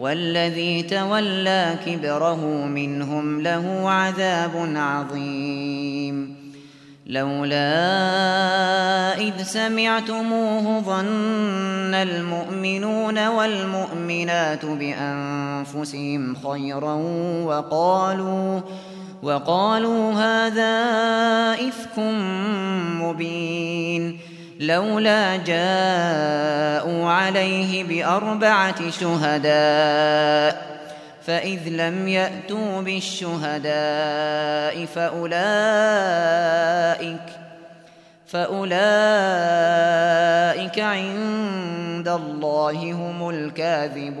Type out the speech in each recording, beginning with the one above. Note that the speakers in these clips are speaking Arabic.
والذي تولى كبره منهم له عذاب عظيم. لولا إذ سمعتموه ظن المؤمنون والمؤمنات بأنفسهم خيرا وقالوا وقالوا هذا إفك مبين. لولا جاءوا عليه بأربعة شهداء فإذ لم يأتوا بالشهداء فأولئك فأولئك عند الله هم الكاذبون.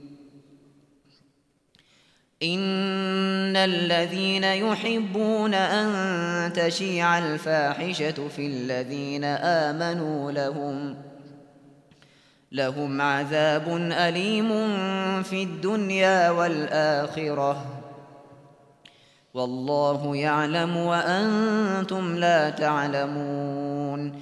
إن الذين يحبون أن تشيع الفاحشة في الذين آمنوا لهم لهم عذاب أليم في الدنيا والآخرة والله يعلم وأنتم لا تعلمون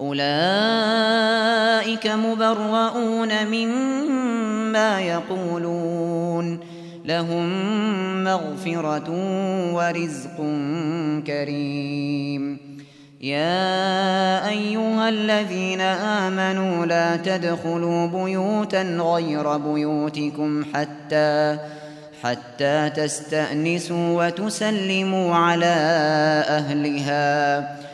أولئك مبرؤون مما يقولون. لهم مغفرة ورزق كريم. يا أيها الذين آمنوا لا تدخلوا بيوتا غير بيوتكم حتى حتى تستأنسوا وتسلموا على أهلها.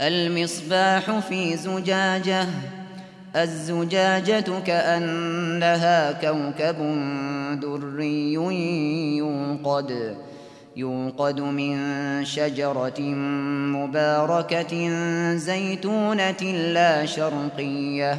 المصباح في زجاجة الزجاجة كأنها كوكب دري يوقد يوقد من شجرة مباركة زيتونة لا شرقية.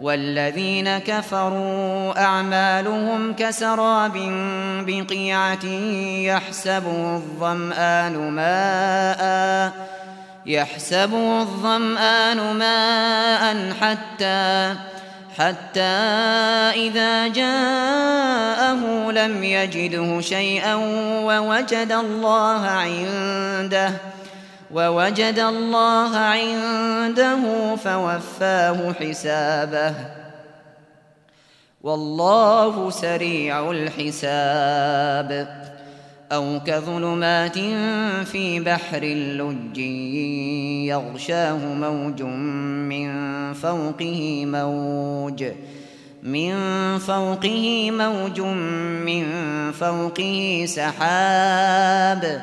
والذين كفروا أعمالهم كسراب بقيعة يحسبه الظمآن ماء يحسبه الظمآن ماء حتى حتى إذا جاءه لم يجده شيئا ووجد الله عنده ووجد الله عنده فوفاه حسابه. والله سريع الحساب. أو كظلمات في بحر لج يغشاه موج من فوقه موج من فوقه موج من فوقه سحاب.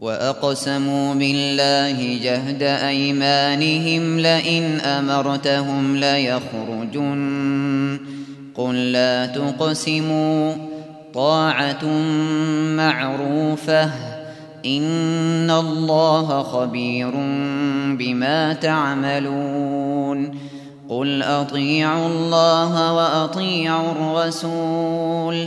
وأقسموا بالله جهد أيمانهم لئن أمرتهم ليخرجن. قل لا تقسموا. طاعة معروفة. إن الله خبير بما تعملون. قل أطيعوا الله وأطيعوا الرسول.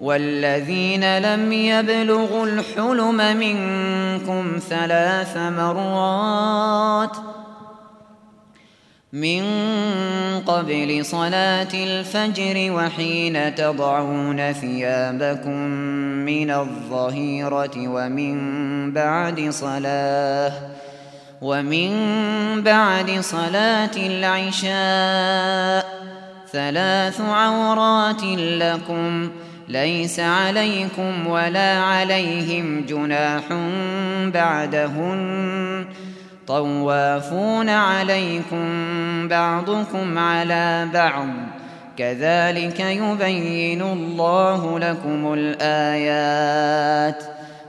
والذين لم يبلغوا الحلم منكم ثلاث مرات من قبل صلاة الفجر وحين تضعون ثيابكم من الظهيرة ومن بعد صلاة ومن بعد صلاة العشاء ثلاث عورات لكم ۖ ليس عليكم ولا عليهم جناح بعدهن. طوافون عليكم بعضكم على بعض. كذلك يبين الله لكم الآيات.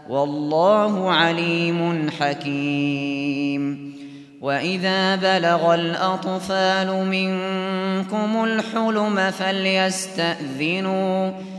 والله عليم حكيم. وإذا بلغ الأطفال منكم الحلم فليستأذنوا. فليستأذنوا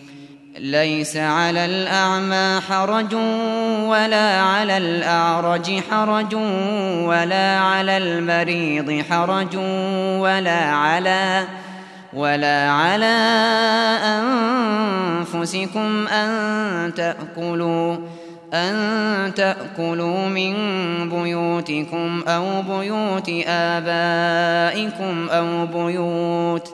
ليس على الأعمى حرج ولا على الأعرج حرج ولا على المريض حرج ولا على ولا على أنفسكم أن تأكلوا أن تأكلوا من بيوتكم أو بيوت آبائكم أو بيوت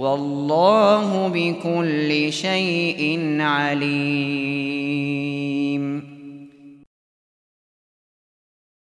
والله بكل شيء عليم.